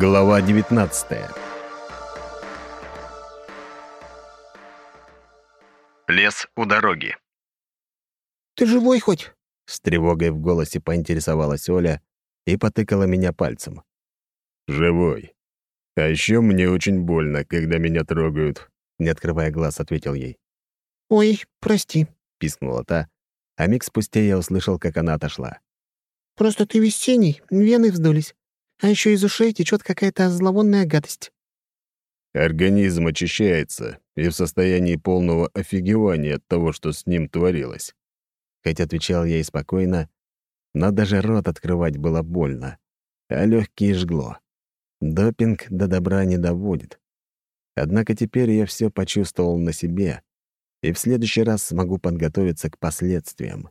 Глава 19 Лес у дороги. «Ты живой хоть?» С тревогой в голосе поинтересовалась Оля и потыкала меня пальцем. «Живой. А еще мне очень больно, когда меня трогают», — не открывая глаз, ответил ей. «Ой, прости», — пискнула та, а миг спустя я услышал, как она отошла. «Просто ты весь синий, вены вздулись. А еще из ушей течет какая-то зловонная гадость». Организм очищается и в состоянии полного офигевания от того, что с ним творилось. Хоть отвечал я и спокойно, но даже рот открывать было больно, а легкие жгло. Допинг до добра не доводит. Однако теперь я все почувствовал на себе, и в следующий раз смогу подготовиться к последствиям.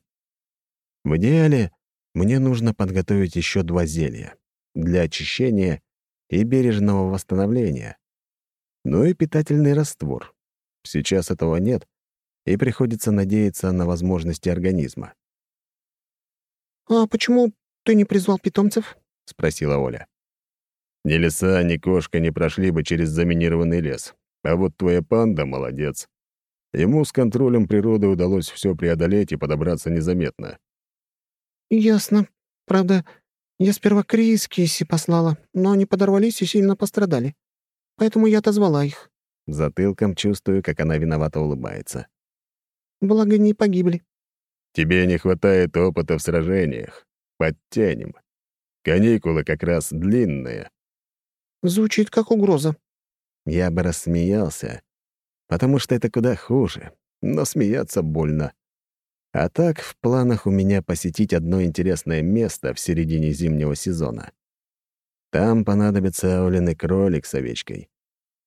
В идеале мне нужно подготовить еще два зелья для очищения и бережного восстановления. Ну и питательный раствор. Сейчас этого нет, и приходится надеяться на возможности организма. «А почему ты не призвал питомцев?» — спросила Оля. «Ни лиса, ни кошка не прошли бы через заминированный лес. А вот твоя панда — молодец. Ему с контролем природы удалось все преодолеть и подобраться незаметно». «Ясно. Правда, я сперва Крис Кисси послала, но они подорвались и сильно пострадали. Поэтому я отозвала их». Затылком чувствую, как она виновато улыбается. Благо, не погибли. «Тебе не хватает опыта в сражениях. Подтянем. Каникулы как раз длинные». Звучит как угроза. Я бы рассмеялся, потому что это куда хуже, но смеяться больно. А так, в планах у меня посетить одно интересное место в середине зимнего сезона. Там понадобится Олин кролик с овечкой.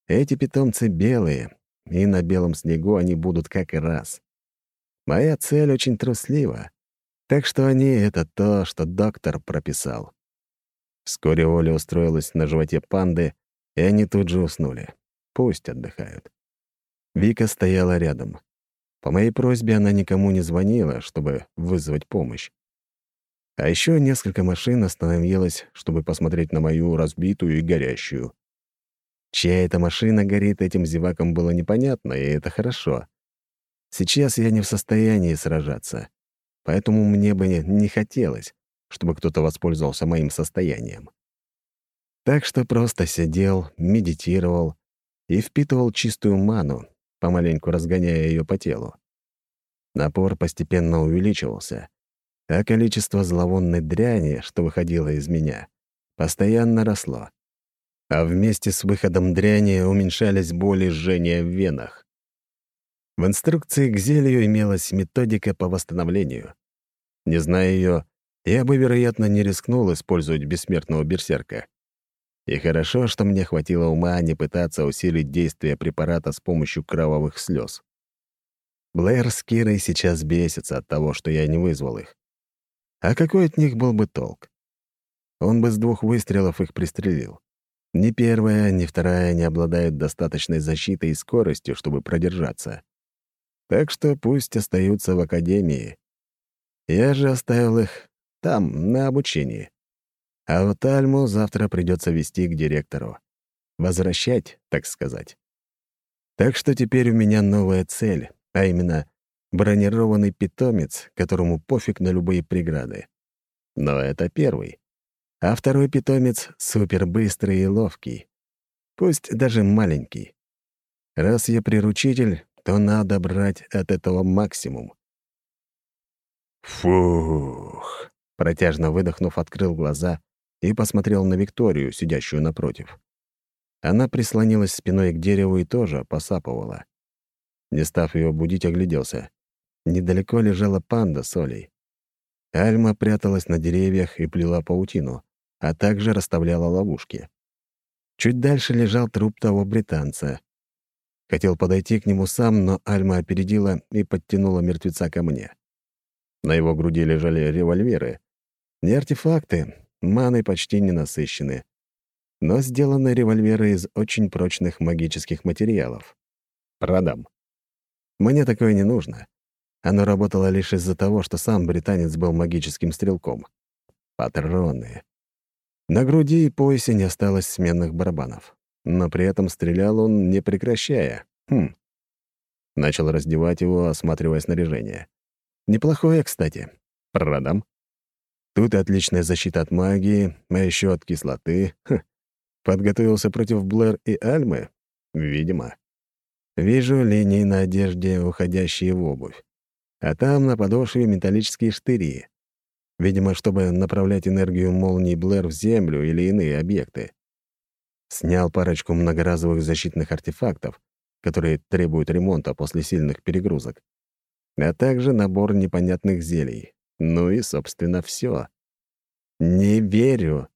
Эти питомцы белые, и на белом снегу они будут как раз. Моя цель очень труслива, так что они — это то, что доктор прописал. Вскоре Оля устроилась на животе панды, и они тут же уснули. Пусть отдыхают. Вика стояла рядом. По моей просьбе она никому не звонила, чтобы вызвать помощь. А еще несколько машин остановилось, чтобы посмотреть на мою разбитую и горящую. Чья эта машина горит, этим зевакам было непонятно, и это хорошо. Сейчас я не в состоянии сражаться, поэтому мне бы не хотелось, чтобы кто-то воспользовался моим состоянием. Так что просто сидел, медитировал и впитывал чистую ману, помаленьку разгоняя ее по телу. Напор постепенно увеличивался, а количество зловонной дряни, что выходило из меня, постоянно росло. А вместе с выходом дряни уменьшались боли жжения в венах. В инструкции к зелью имелась методика по восстановлению. Не зная ее, я бы, вероятно, не рискнул использовать бессмертного берсерка. И хорошо, что мне хватило ума не пытаться усилить действие препарата с помощью кровавых слез. Блэр с Кирой сейчас бесится от того, что я не вызвал их. А какой от них был бы толк? Он бы с двух выстрелов их пристрелил. Ни первая, ни вторая не обладают достаточной защитой и скоростью, чтобы продержаться. Так что пусть остаются в академии. Я же оставил их там, на обучении. А вот Альму завтра придется вести к директору. Возвращать, так сказать. Так что теперь у меня новая цель, а именно бронированный питомец, которому пофиг на любые преграды. Но это первый. А второй питомец — супербыстрый и ловкий. Пусть даже маленький. Раз я приручитель, то надо брать от этого максимум. Фух. Протяжно выдохнув, открыл глаза и посмотрел на Викторию, сидящую напротив. Она прислонилась спиной к дереву и тоже посапывала. Не став ее будить, огляделся. Недалеко лежала панда с Олей. Альма пряталась на деревьях и плела паутину, а также расставляла ловушки. Чуть дальше лежал труп того британца. Хотел подойти к нему сам, но Альма опередила и подтянула мертвеца ко мне. На его груди лежали револьверы. Не артефакты, маной почти не насыщены, но сделаны револьверы из очень прочных магических материалов. Продам. Мне такое не нужно. Оно работало лишь из-за того, что сам британец был магическим стрелком. Патроны. На груди и поясе не осталось сменных барабанов, но при этом стрелял он, не прекращая. Хм. Начал раздевать его, осматривая снаряжение. Неплохое, кстати. Продам. Тут отличная защита от магии, а еще от кислоты. Хм. Подготовился против Блэр и Альмы? Видимо. Вижу линии на одежде, уходящие в обувь. А там на подошве металлические штыри. Видимо, чтобы направлять энергию молнии Блэр в Землю или иные объекты. Снял парочку многоразовых защитных артефактов, которые требуют ремонта после сильных перегрузок. А также набор непонятных зелий. Ну и, собственно, все. Не верю.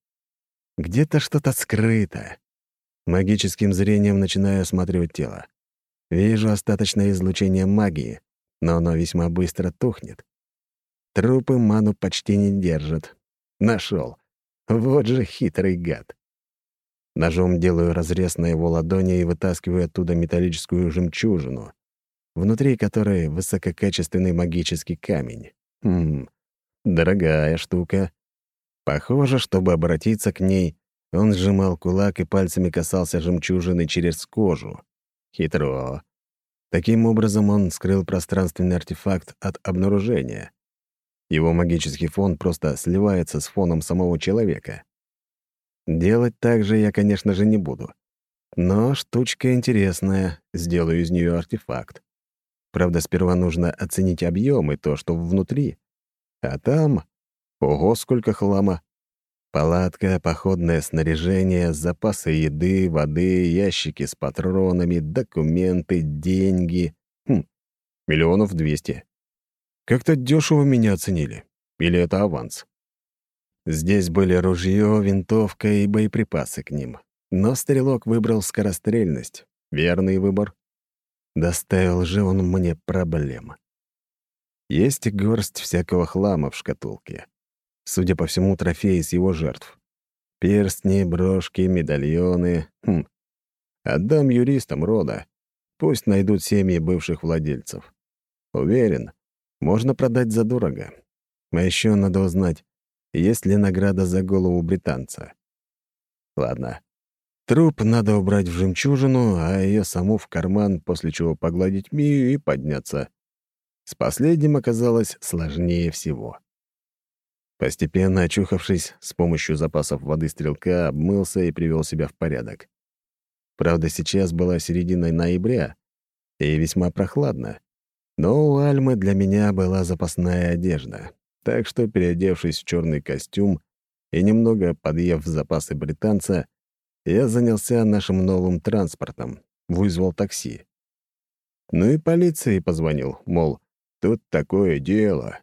Где-то что-то скрыто. Магическим зрением начинаю осматривать тело. Вижу остаточное излучение магии, но оно весьма быстро тухнет. Трупы ману почти не держат. Нашел. Вот же хитрый гад. Ножом делаю разрез на его ладони и вытаскиваю оттуда металлическую жемчужину, внутри которой высококачественный магический камень. Хм, дорогая штука. Похоже, чтобы обратиться к ней, он сжимал кулак и пальцами касался жемчужины через кожу. Хитро. Таким образом он скрыл пространственный артефакт от обнаружения. Его магический фон просто сливается с фоном самого человека. Делать так же я, конечно же, не буду. Но штучка интересная, сделаю из нее артефакт. Правда, сперва нужно оценить объем и то, что внутри. А там... Ого, сколько хлама! Палатка, походное снаряжение, запасы еды, воды, ящики с патронами, документы, деньги. Хм, миллионов двести. Как-то дешево меня оценили. Или это аванс? Здесь были ружье, винтовка и боеприпасы к ним. Но стрелок выбрал скорострельность. Верный выбор. Доставил же он мне проблем. Есть горсть всякого хлама в шкатулке. Судя по всему, трофеи с его жертв. Перстни, брошки, медальоны. Хм. Отдам юристам рода. Пусть найдут семьи бывших владельцев. Уверен, можно продать задорого. А еще надо узнать, есть ли награда за голову британца. Ладно. Труп надо убрать в жемчужину, а ее саму в карман, после чего погладить Мию и подняться. С последним оказалось сложнее всего. Постепенно очухавшись, с помощью запасов воды стрелка обмылся и привел себя в порядок. Правда, сейчас была середина ноября и весьма прохладно. Но у Альмы для меня была запасная одежда, так что, переодевшись в черный костюм и немного подъев запасы британца, я занялся нашим новым транспортом, вызвал такси. Ну и полиции позвонил, мол, тут такое дело,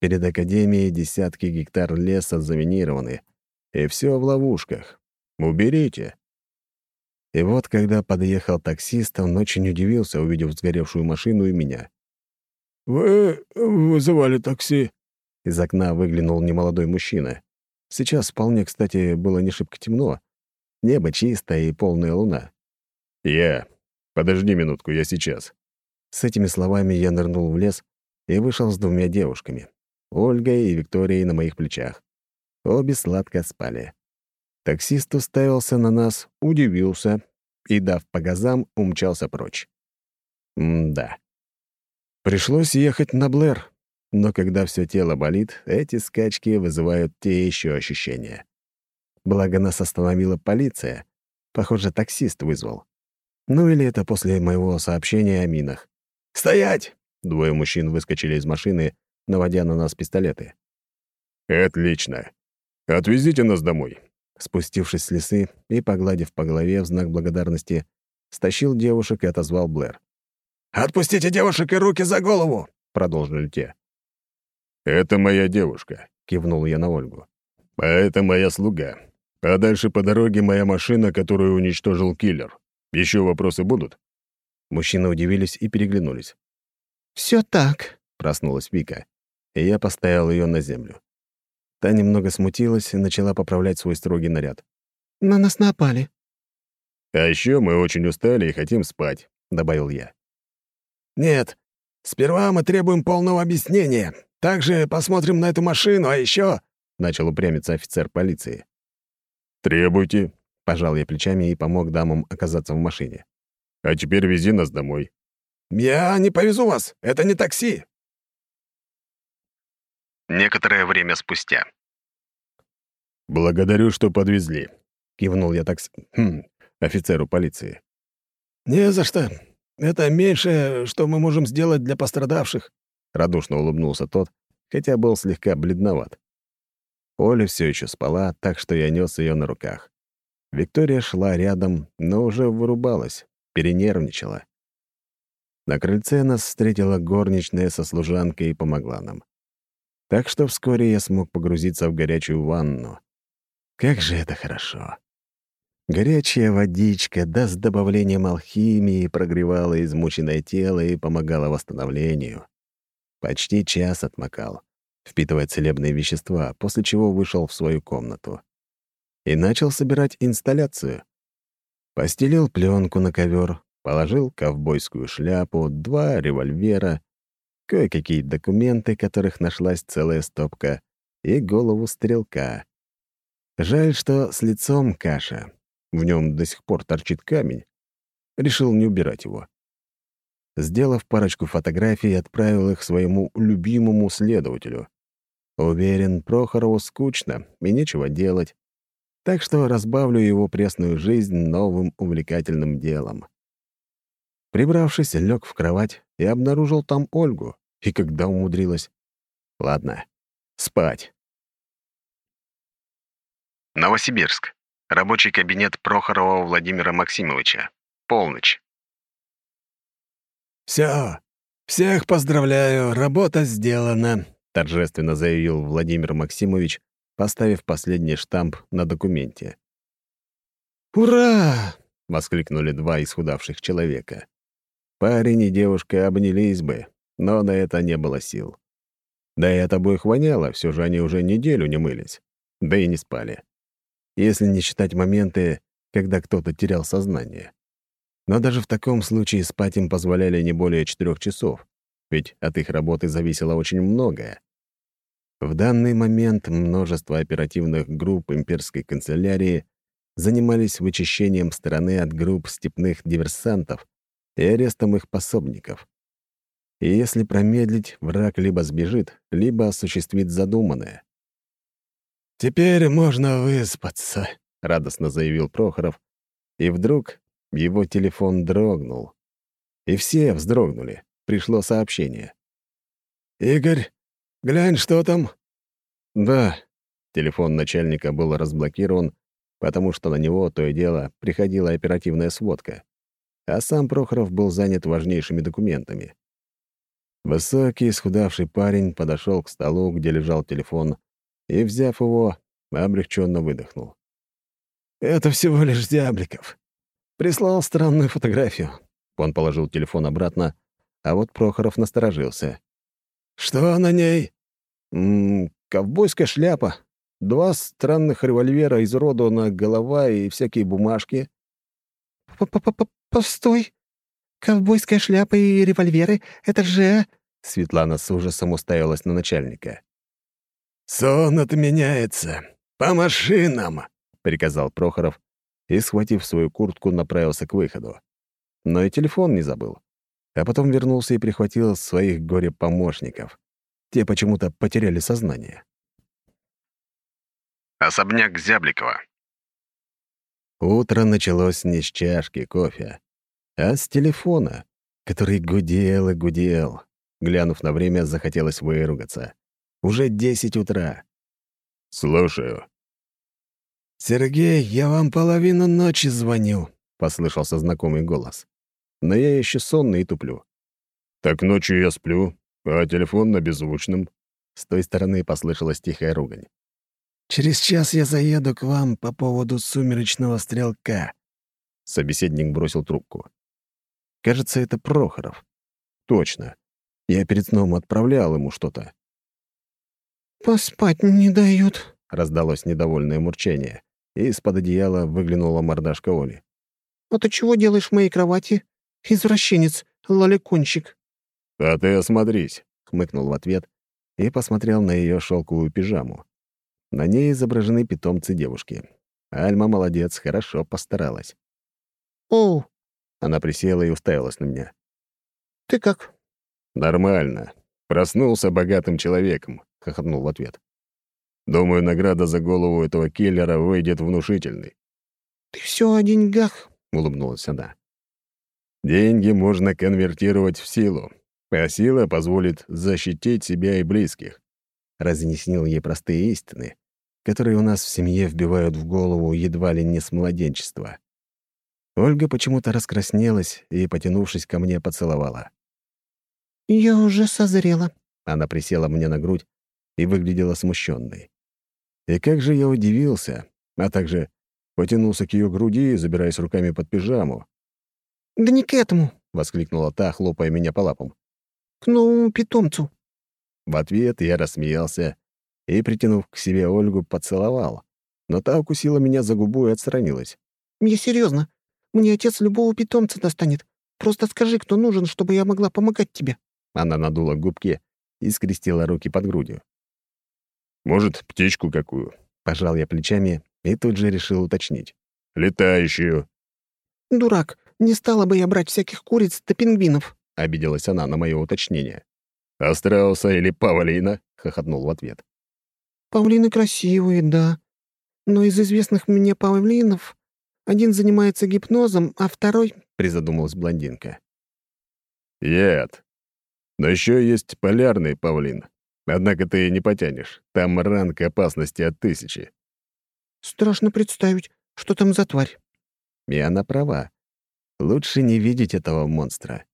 Перед Академией десятки гектар леса заминированы, и все в ловушках. Уберите. И вот, когда подъехал таксист, он очень удивился, увидев сгоревшую машину и меня. «Вы вызывали такси?» Из окна выглянул немолодой мужчина. Сейчас вполне, кстати, было не шибко темно. Небо чистое и полная луна. «Я. Подожди минутку, я сейчас». С этими словами я нырнул в лес и вышел с двумя девушками. Ольгой и Викторией на моих плечах. Обе сладко спали. Таксист уставился на нас, удивился и, дав по газам, умчался прочь. М-да. Пришлось ехать на Блэр, но когда все тело болит, эти скачки вызывают те еще ощущения. Благо нас остановила полиция. Похоже, таксист вызвал. Ну или это после моего сообщения о минах. «Стоять!» Двое мужчин выскочили из машины наводя на нас пистолеты. «Отлично. Отвезите нас домой». Спустившись с лесы и погладив по голове в знак благодарности, стащил девушек и отозвал Блэр. «Отпустите девушек и руки за голову!» — продолжили те. «Это моя девушка», — кивнул я на Ольгу. «А это моя слуга. А дальше по дороге моя машина, которую уничтожил киллер. Еще вопросы будут?» Мужчины удивились и переглянулись. «Все так», — проснулась Вика и я поставил ее на землю. Та немного смутилась и начала поправлять свой строгий наряд. «На нас напали». «А еще мы очень устали и хотим спать», — добавил я. «Нет, сперва мы требуем полного объяснения. Также посмотрим на эту машину, а еще...» — начал упрямиться офицер полиции. «Требуйте», — пожал я плечами и помог дамам оказаться в машине. «А теперь вези нас домой». «Я не повезу вас, это не такси». Некоторое время спустя. «Благодарю, что подвезли», — кивнул я такс... Хм, офицеру полиции. «Не за что. Это меньшее, что мы можем сделать для пострадавших», — радушно улыбнулся тот, хотя был слегка бледноват. Оля все еще спала, так что я нес ее на руках. Виктория шла рядом, но уже вырубалась, перенервничала. На крыльце нас встретила горничная со служанкой и помогла нам. Так что вскоре я смог погрузиться в горячую ванну. Как же это хорошо! Горячая водичка, да с добавлением алхимии, прогревала измученное тело и помогала восстановлению. Почти час отмокал, впитывая целебные вещества, после чего вышел в свою комнату. И начал собирать инсталляцию. Постелил пленку на ковер, положил ковбойскую шляпу, два револьвера, кое-какие документы, которых нашлась целая стопка, и голову стрелка. Жаль, что с лицом каша. В нем до сих пор торчит камень. Решил не убирать его. Сделав парочку фотографий, отправил их своему любимому следователю. Уверен, Прохорову скучно и нечего делать, так что разбавлю его пресную жизнь новым увлекательным делом. Прибравшись, лег в кровать и обнаружил там Ольгу. И когда умудрилась? Ладно, спать. Новосибирск. Рабочий кабинет Прохорова Владимира Максимовича. Полночь. «Все, всех поздравляю, работа сделана», — торжественно заявил Владимир Максимович, поставив последний штамп на документе. «Ура!» — воскликнули два исхудавших человека. Парень и девушка обнялись бы, но на это не было сил. Да и от обоих воняло, все же они уже неделю не мылись, да и не спали. Если не считать моменты, когда кто-то терял сознание. Но даже в таком случае спать им позволяли не более четырех часов, ведь от их работы зависело очень многое. В данный момент множество оперативных групп имперской канцелярии занимались вычищением страны от групп степных диверсантов и арестом их пособников. И если промедлить, враг либо сбежит, либо осуществит задуманное. «Теперь можно выспаться», — радостно заявил Прохоров, и вдруг его телефон дрогнул. И все вздрогнули. Пришло сообщение. «Игорь, глянь, что там?» «Да». Телефон начальника был разблокирован, потому что на него то и дело приходила оперативная сводка. А сам Прохоров был занят важнейшими документами. Высокий, исхудавший парень подошел к столу, где лежал телефон, и, взяв его, облегченно выдохнул. «Это всего лишь Зябликов. Прислал странную фотографию». Он положил телефон обратно, а вот Прохоров насторожился. «Что на ней?» «М -м, «Ковбойская шляпа, два странных револьвера, изуродованная голова и всякие бумажки». П -п -п «Постой! Ковбойская шляпа и револьверы — это же...» Светлана с ужасом уставилась на начальника. «Сон отменяется. По машинам!» — приказал Прохоров, и, схватив свою куртку, направился к выходу. Но и телефон не забыл. А потом вернулся и прихватил своих горе-помощников. Те почему-то потеряли сознание. Особняк Зябликова. Утро началось не с чашки кофе, а с телефона, который гудел и гудел. Глянув на время, захотелось выругаться. Уже десять утра. «Слушаю», «Сергей, я вам половину ночи звоню», — послышался знакомый голос. Но я еще сонный и туплю. «Так ночью я сплю, а телефон на беззвучном». С той стороны послышалась тихая ругань. «Через час я заеду к вам по поводу сумеречного стрелка». Собеседник бросил трубку. «Кажется, это Прохоров. Точно. Я перед сном отправлял ему что-то». «Поспать не дают», — раздалось недовольное мурчание и из-под одеяла выглянула мордашка Оли. «А ты чего делаешь в моей кровати? Извращенец, лоликончик!» «А ты осмотрись!» — хмыкнул в ответ и посмотрел на ее шелковую пижаму. На ней изображены питомцы девушки. Альма молодец, хорошо постаралась. «Оу, Она присела и уставилась на меня. ты как?» «Нормально. Проснулся богатым человеком», — хохотнул в ответ. «Думаю, награда за голову этого киллера выйдет внушительной», «Ты все о деньгах». — улыбнулась она. Деньги можно конвертировать в силу, а сила позволит защитить себя и близких. Разъяснил ей простые истины, которые у нас в семье вбивают в голову едва ли не с младенчества. Ольга почему-то раскраснелась и, потянувшись ко мне, поцеловала. «Я уже созрела». Она присела мне на грудь и выглядела смущенной. И как же я удивился, а также потянулся к ее груди, забираясь руками под пижаму. «Да не к этому, — воскликнула та, хлопая меня по лапам. к новому питомцу». В ответ я рассмеялся и, притянув к себе Ольгу, поцеловал. Но та укусила меня за губу и отстранилась. Я серьезно. Мне отец любого питомца достанет. Просто скажи, кто нужен, чтобы я могла помогать тебе». Она надула губки и скрестила руки под грудью. Может, птичку какую? Пожал я плечами и тут же решил уточнить. Летающую. «Дурак, не стала бы я брать всяких куриц да пингвинов». Обиделась она на мое уточнение. А страуса или павлина? Хохотнул в ответ. Павлины красивые, да. Но из известных мне павлинов один занимается гипнозом, а второй Призадумалась блондинка. Яд. Но еще есть полярный павлин. Однако ты не потянешь. Там ранг опасности от тысячи. Страшно представить, что там за тварь. И она права. Лучше не видеть этого монстра.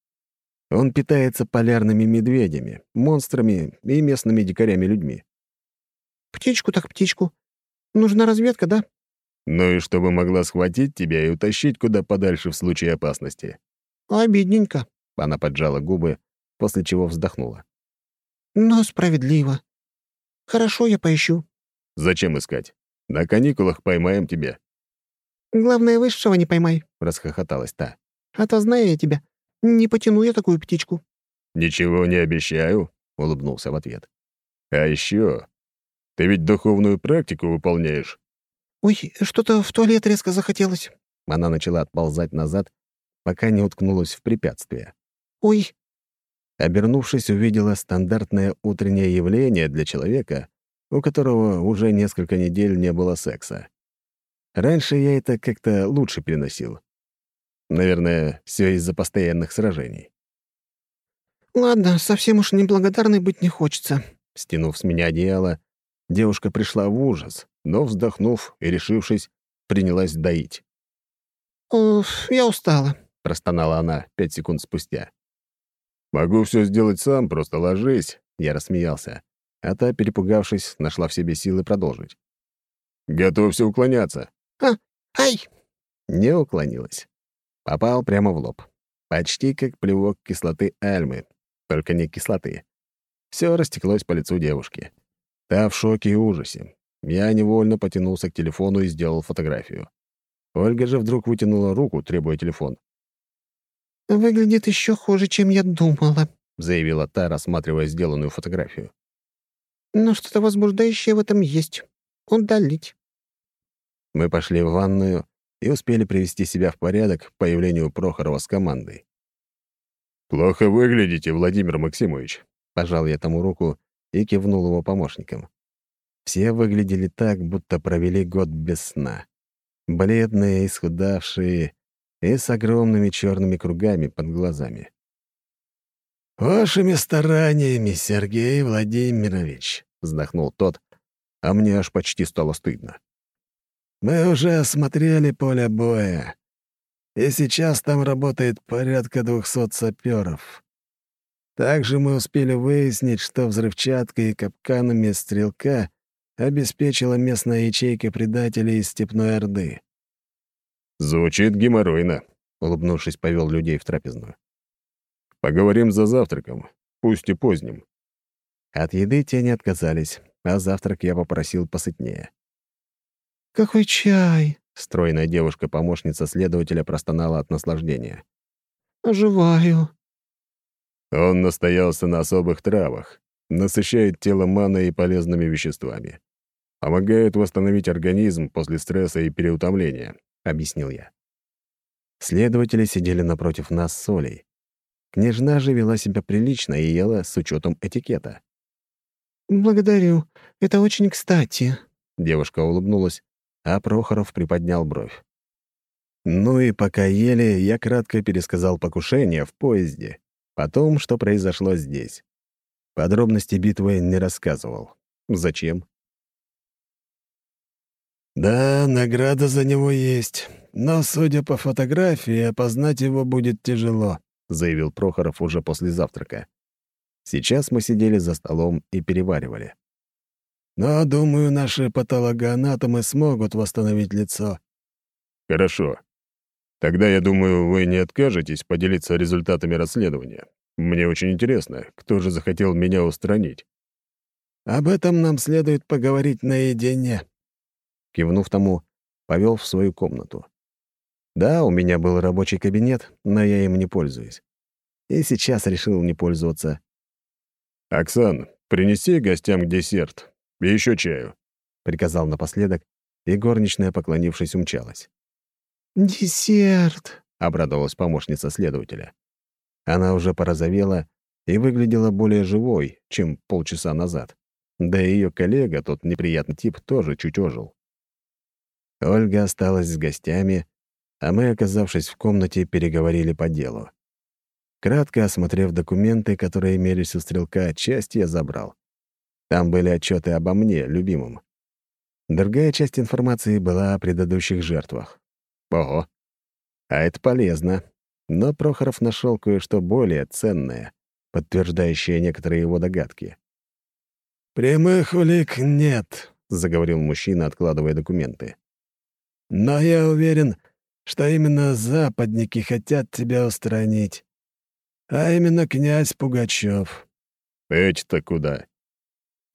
Он питается полярными медведями, монстрами и местными дикарями-людьми. Птичку так птичку. Нужна разведка, да? Ну и чтобы могла схватить тебя и утащить куда подальше в случае опасности. Обидненько. Она поджала губы, после чего вздохнула. Но справедливо. Хорошо, я поищу. Зачем искать? На каникулах поймаем тебя. Главное, высшего не поймай. Расхохоталась та. А то, знаю я тебя, не потяну я такую птичку. Ничего не обещаю, Улыбнулся в ответ. А еще, ты ведь духовную практику выполняешь. Ой, что-то в туалет резко захотелось. Она начала отползать назад, пока не уткнулась в препятствие. Ой, Обернувшись, увидела стандартное утреннее явление для человека, у которого уже несколько недель не было секса. Раньше я это как-то лучше переносил. Наверное, все из-за постоянных сражений. ладно, совсем уж неблагодарной быть не хочется. Стянув с меня одеяло, девушка пришла в ужас, но, вздохнув и решившись, принялась доить. Уф, я устала. Простонала она пять секунд спустя. Могу все сделать сам, просто ложись. Я рассмеялся, а та, перепугавшись, нашла в себе силы продолжить. Готовься уклоняться. Ай! Не уклонилась. Попал прямо в лоб. Почти как плевок кислоты альмы, только не кислоты. Все растеклось по лицу девушки. Та в шоке и ужасе. Я невольно потянулся к телефону и сделал фотографию. Ольга же вдруг вытянула руку, требуя телефон. Выглядит еще хуже, чем я думала. заявила та, рассматривая сделанную фотографию. Но что-то возбуждающее в этом есть. Удалить. Мы пошли в ванную и успели привести себя в порядок к появлению Прохорова с командой. Плохо выглядите, Владимир Максимович. Пожал я тому руку и кивнул его помощникам. Все выглядели так, будто провели год без сна. Бледные, исхудавшие и с огромными черными кругами под глазами. «Вашими стараниями, Сергей Владимирович», — вздохнул тот, а мне аж почти стало стыдно. «Мы уже осмотрели поле боя, и сейчас там работает порядка двухсот саперов. Также мы успели выяснить, что взрывчаткой и капканами стрелка обеспечила местная ячейка предателей из Степной Орды. Звучит геморройно, Улыбнувшись, повел людей в трапезную. Поговорим за завтраком, пусть и поздним. От еды те не отказались, а завтрак я попросил посытнее. Какой чай! Стройная девушка-помощница следователя простонала от наслаждения. Оживаю. Он настоялся на особых травах, насыщает тело маной и полезными веществами. Помогает восстановить организм после стресса и переутомления», — объяснил я. Следователи сидели напротив нас с Олей. Княжна же вела себя прилично и ела с учетом этикета. «Благодарю. Это очень кстати», — девушка улыбнулась, а Прохоров приподнял бровь. Ну и пока ели, я кратко пересказал покушение в поезде, потом, что произошло здесь. Подробности битвы не рассказывал. Зачем? «Да, награда за него есть, но, судя по фотографии, опознать его будет тяжело», — заявил Прохоров уже после завтрака. Сейчас мы сидели за столом и переваривали. «Но, думаю, наши патологоанатомы смогут восстановить лицо». «Хорошо. Тогда, я думаю, вы не откажетесь поделиться результатами расследования. Мне очень интересно, кто же захотел меня устранить». «Об этом нам следует поговорить наедине», Кивнув тому, повел в свою комнату. Да, у меня был рабочий кабинет, но я им не пользуюсь. И сейчас решил не пользоваться. «Оксан, принеси гостям десерт и еще чаю», — приказал напоследок, и горничная, поклонившись, умчалась. «Десерт», — обрадовалась помощница следователя. Она уже порозовела и выглядела более живой, чем полчаса назад. Да и ее коллега, тот неприятный тип, тоже чуть ожил. Ольга осталась с гостями, а мы, оказавшись в комнате, переговорили по делу. Кратко осмотрев документы, которые имелись у стрелка, часть я забрал. Там были отчеты обо мне, любимом. Другая часть информации была о предыдущих жертвах. Ого! А это полезно. Но Прохоров нашел кое-что более ценное, подтверждающее некоторые его догадки. «Прямых улик нет», — заговорил мужчина, откладывая документы. Но я уверен, что именно западники хотят тебя устранить. А именно князь Пугачев. Эти-то куда?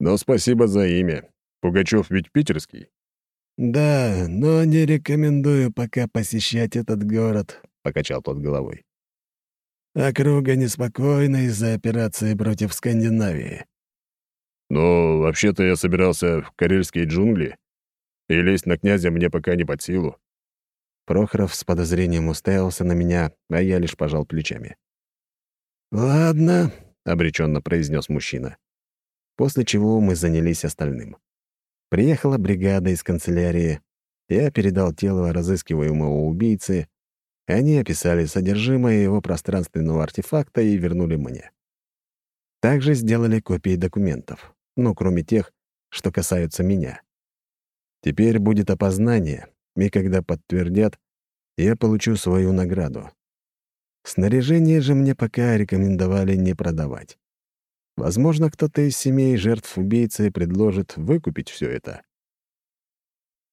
Но спасибо за имя. Пугачев ведь питерский. Да, но не рекомендую пока посещать этот город, покачал тот головой. Округа неспокойна из-за операции против Скандинавии. Ну, вообще-то я собирался в карельские джунгли, и лезть на князя мне пока не под силу. Прохоров с подозрением уставился на меня, а я лишь пожал плечами. «Ладно», — обреченно произнес мужчина. После чего мы занялись остальным. Приехала бригада из канцелярии. Я передал тело разыскиваемого убийцы. Они описали содержимое его пространственного артефакта и вернули мне. Также сделали копии документов, ну, кроме тех, что касаются меня. Теперь будет опознание, и когда подтвердят, я получу свою награду. Снаряжение же мне пока рекомендовали не продавать. Возможно, кто-то из семей жертв убийцы предложит выкупить все это.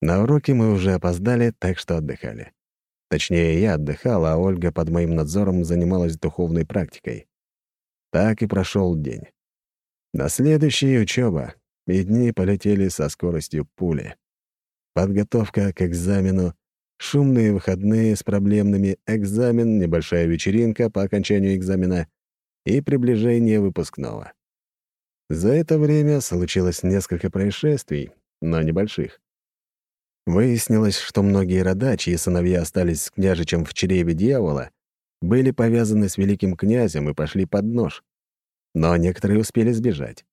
На уроки мы уже опоздали, так что отдыхали. Точнее, я отдыхал, а Ольга под моим надзором занималась духовной практикой. Так и прошел день. На следующий — учеба, и дни полетели со скоростью пули. Подготовка к экзамену, шумные выходные с проблемными, экзамен, небольшая вечеринка по окончанию экзамена и приближение выпускного. За это время случилось несколько происшествий, но небольших. Выяснилось, что многие рода, чьи сыновья остались с княжичем в чреве дьявола, были повязаны с великим князем и пошли под нож. Но некоторые успели сбежать.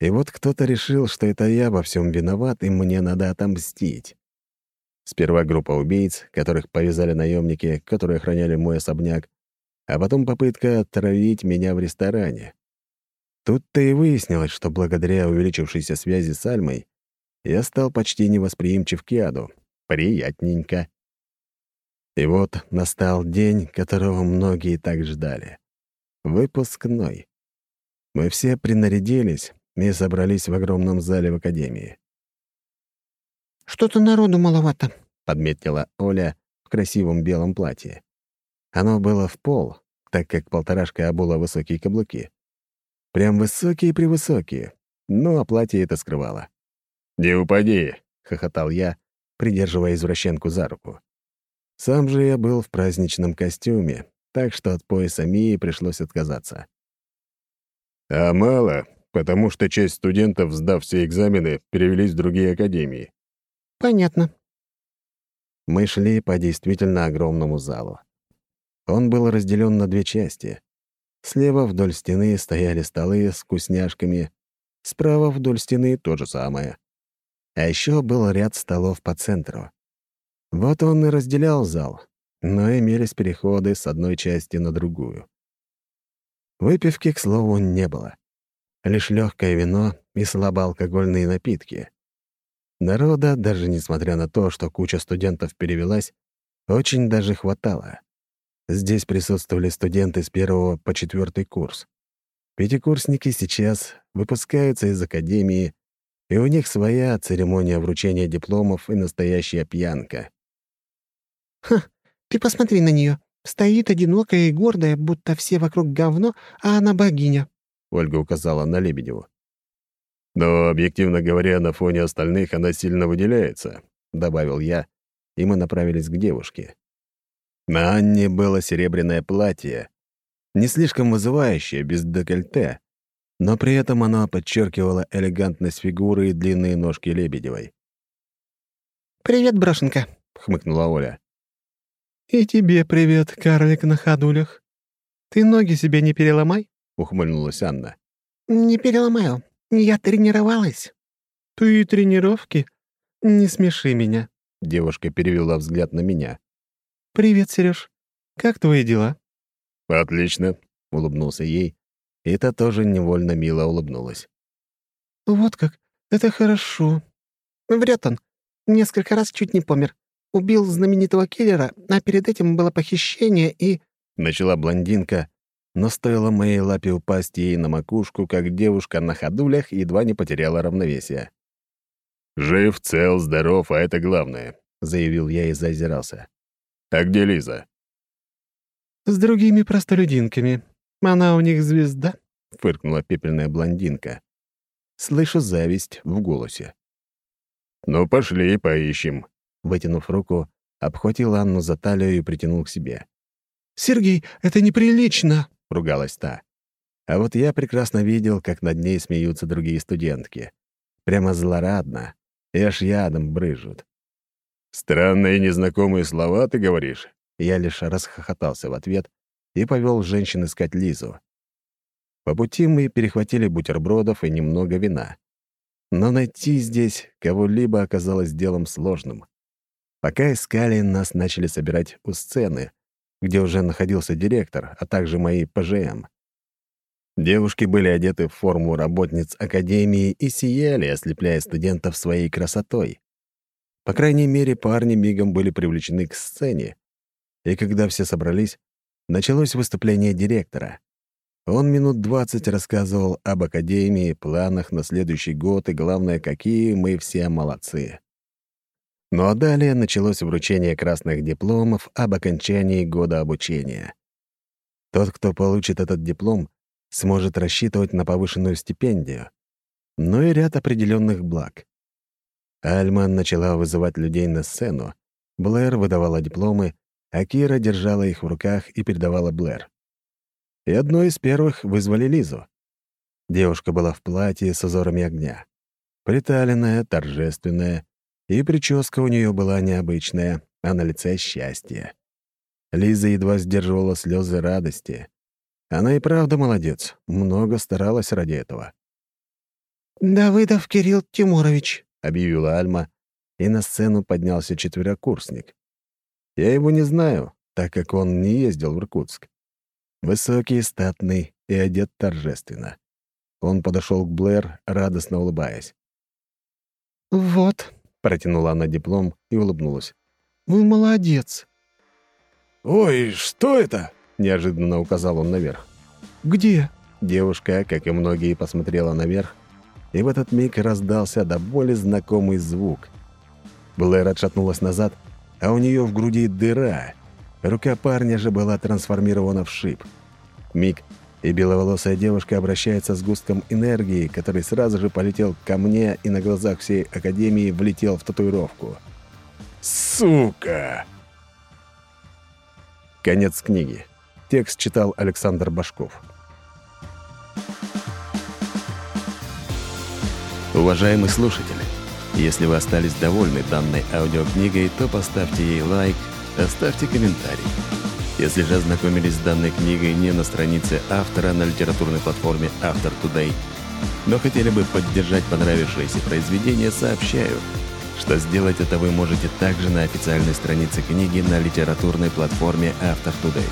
И вот кто-то решил, что это я во всем виноват, и мне надо отомстить. Сперва группа убийц, которых повязали наемники, которые охраняли мой особняк, а потом попытка отравить меня в ресторане. Тут-то и выяснилось, что благодаря увеличившейся связи с Альмой я стал почти невосприимчив к яду. Приятненько. И вот настал день, которого многие так ждали. Выпускной. Мы все принарядились, мы собрались в огромном зале в академии. «Что-то народу маловато», — подметила Оля в красивом белом платье. Оно было в пол, так как полторашка обула высокие каблуки. Прям высокие-превысокие, ну а платье это скрывало. «Не упади!» — хохотал я, придерживая извращенку за руку. Сам же я был в праздничном костюме, так что от пояса Мии пришлось отказаться. «А мало, Потому что часть студентов, сдав все экзамены, перевелись в другие академии. Понятно. Мы шли по действительно огромному залу. Он был разделен на две части. Слева вдоль стены стояли столы с вкусняшками, справа вдоль стены то же самое. А еще был ряд столов по центру. Вот он и разделял зал, но имелись переходы с одной части на другую. Выпивки, к слову, не было. Лишь легкое вино и слабоалкогольные напитки. Народа, даже несмотря на то, что куча студентов перевелась, очень даже хватало. Здесь присутствовали студенты с первого по четвертый курс. Пятикурсники сейчас выпускаются из академии, и у них своя церемония вручения дипломов и настоящая пьянка. «Ха, ты посмотри на нее. Стоит одинокая и гордая, будто все вокруг говно, а она богиня», — Ольга указала на Лебедеву. «Но, объективно говоря, на фоне остальных она сильно выделяется», — добавил я, и мы направились к девушке. На Анне было серебряное платье, не слишком вызывающее, без декольте, но при этом оно подчеркивало элегантность фигуры и длинные ножки Лебедевой. «Привет, брошенка», — хмыкнула Оля. «И тебе привет, карлик на ходулях. Ты ноги себе не переломай?» — ухмыльнулась Анна. «Не переломаю. Я тренировалась». «Ты тренировки? Не смеши меня». Девушка перевела взгляд на меня. «Привет, Сереж. Как твои дела?» «Отлично», — улыбнулся ей, и та тоже невольно мило улыбнулась. «Вот как? Это хорошо». «Врет он. Несколько раз чуть не помер. Убил знаменитого киллера, а перед этим было похищение и...» Начала блондинка, но стоило моей лапе упасть ей на макушку, как девушка на ходулях едва не потеряла равновесие. «Жив, цел, здоров, а это главное», — заявил я и зазирался. «А где Лиза?» «С другими простолюдинками. Она у них звезда», — фыркнула пепельная блондинка. Слышу зависть в голосе. «Ну, пошли, поищем». Вытянув руку, обхватил Анну за талию и притянул к себе. «Сергей, это неприлично!» — ругалась та. А вот я прекрасно видел, как над ней смеются другие студентки. Прямо злорадно, и аж ядом брыжут. «Странные незнакомые слова, ты говоришь?» Я лишь расхохотался в ответ и повел женщин искать Лизу. По пути мы перехватили бутербродов и немного вина. Но найти здесь кого-либо оказалось делом сложным. Пока искали, нас начали собирать у сцены, где уже находился директор, а также мои ПЖМ. Девушки были одеты в форму работниц академии и сияли, ослепляя студентов своей красотой. По крайней мере, парни мигом были привлечены к сцене. И когда все собрались, началось выступление директора. Он минут двадцать рассказывал об академии, планах на следующий год и, главное, какие мы все молодцы. Ну а далее началось вручение красных дипломов об окончании года обучения. Тот, кто получит этот диплом, сможет рассчитывать на повышенную стипендию, ну и ряд определенных благ. Альма начала вызывать людей на сцену, Блэр выдавала дипломы, а Кира держала их в руках и передавала Блэр. И одной из первых вызвали Лизу. Девушка была в платье с узорами огня. Приталенная, торжественная, и прическа у нее была необычная, а на лице счастье. Лиза едва сдерживала слезы радости. Она и правда молодец, много старалась ради этого. «Давыдов Кирилл Тимурович», объявила Альма, и на сцену поднялся четверокурсник. Я его не знаю, так как он не ездил в Иркутск. Высокий, статный и одет торжественно. Он подошел к Блэр, радостно улыбаясь. «Вот», — протянула она диплом и улыбнулась. «Вы молодец». «Ой, что это?» — неожиданно указал он наверх. «Где?» Девушка, как и многие, посмотрела наверх и в этот миг раздался до боли знакомый звук. Блэр отшатнулась назад, а у нее в груди дыра. Рука парня же была трансформирована в шип. Миг, и беловолосая девушка обращается с густком энергии, который сразу же полетел ко мне и на глазах всей Академии влетел в татуировку. «Сука!» Конец книги. Текст читал Александр Башков. Уважаемый слушатель, если вы остались довольны данной аудиокнигой, то поставьте ей лайк, оставьте комментарий. Если же ознакомились с данной книгой не на странице автора на литературной платформе Автор Today, но хотели бы поддержать понравившееся произведение, сообщаю, что сделать это вы можете также на официальной странице книги на литературной платформе Автор Today.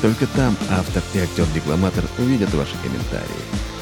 Только там автор и актер-декламатор увидят ваши комментарии.